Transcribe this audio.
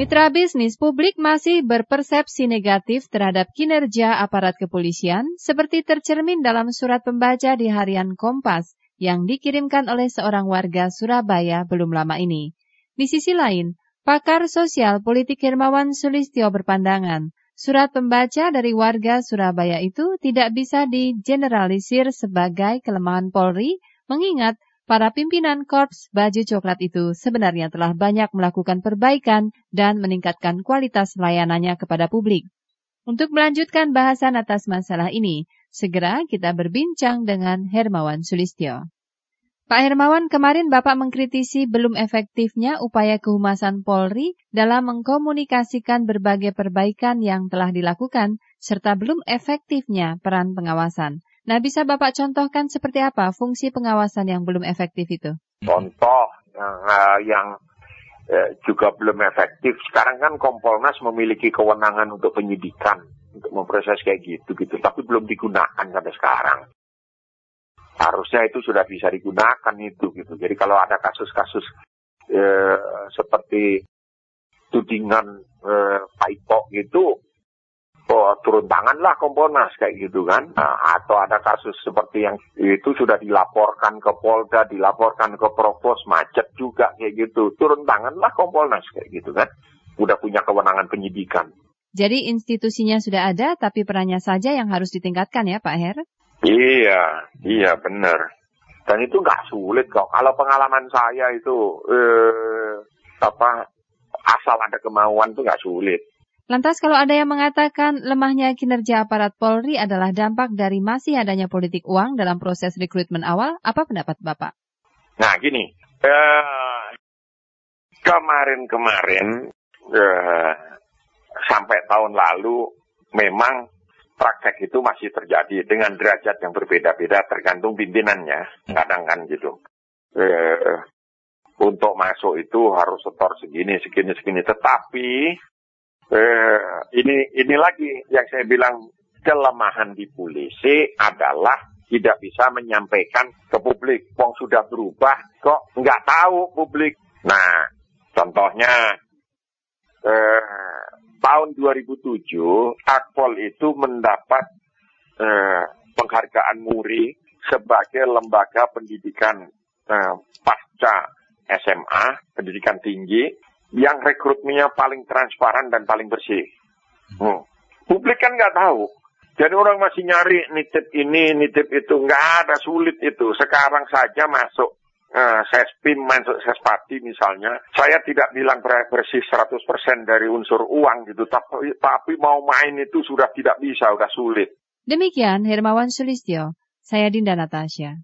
Mitra bisnis publik masih berpersepsi negatif terhadap kinerja aparat kepolisian seperti tercermin dalam surat pembaca di harian Kompas yang dikirimkan oleh seorang warga Surabaya belum lama ini. Di sisi lain, pakar sosial politik Hermawan Sulistyo berpandangan, surat pembaca dari warga Surabaya itu tidak bisa digeneralisir sebagai kelemahan Polri, mengingat para pimpinan Korps Baju Coklat itu sebenarnya telah banyak melakukan perbaikan dan meningkatkan kualitas layanannya kepada publik. Untuk melanjutkan bahasan atas masalah ini, segera kita berbincang dengan Hermawan Sulistyo. Pak Hermawan, kemarin Bapak mengkritisi belum efektifnya upaya kehumasan Polri dalam mengkomunikasikan berbagai perbaikan yang telah dilakukan, serta belum efektifnya peran pengawasan. Nah, bisa Bapak contohkan seperti apa fungsi pengawasan yang belum efektif itu? Contoh yang, uh, yang juga belum efektif. Sekarang kan Kompolnas memiliki kewenangan untuk penyidikan, untuk memproses kayak gitu gitu, tapi belum digunakan sampai sekarang. Harusnya itu sudah bisa digunakan itu gitu. Jadi kalau ada kasus-kasus uh, seperti tudingan uh, Pak gitu, turun tangan lah Kompolnas kayak gitu kan. Nah, atau ada kasus seperti yang itu sudah dilaporkan ke Polda, dilaporkan ke Provos, macet juga kayak gitu. Turun tangan lah Kompolnas kayak gitu kan. Udah punya kewenangan penyidikan. Jadi institusinya sudah ada, tapi perannya saja yang harus ditingkatkan ya Pak Her? Iya, iya benar. Dan itu nggak sulit kok. Kalau pengalaman saya itu, eh, apa, asal ada kemauan itu nggak sulit. Lantas kalau ada yang mengatakan lemahnya kinerja aparat Polri adalah dampak dari masih adanya politik uang dalam proses rekrutmen awal, apa pendapat Bapak? Nah gini, eh, kemarin-kemarin eh, sampai tahun lalu memang praktek itu masih terjadi dengan derajat yang berbeda-beda tergantung pimpinannya, kadang kan gitu. Eh, untuk masuk itu harus setor segini, segini, segini. Tetapi eh, ini ini lagi yang saya bilang kelemahan di polisi adalah tidak bisa menyampaikan ke publik. Wong sudah berubah kok nggak tahu publik. Nah, contohnya eh, tahun 2007 Akpol itu mendapat eh, penghargaan Muri sebagai lembaga pendidikan eh, pasca SMA, pendidikan tinggi yang rekrutmennya paling transparan dan paling bersih. Hmm. Publik kan nggak tahu. Jadi orang masih nyari nitip ini, nitip itu. Nggak ada sulit itu. Sekarang saja masuk uh, sespim, masuk sespati misalnya. Saya tidak bilang bersih 100% dari unsur uang gitu. Tapi, tapi mau main itu sudah tidak bisa, sudah sulit. Demikian Hermawan Sulistyo. Saya Dinda Natasha.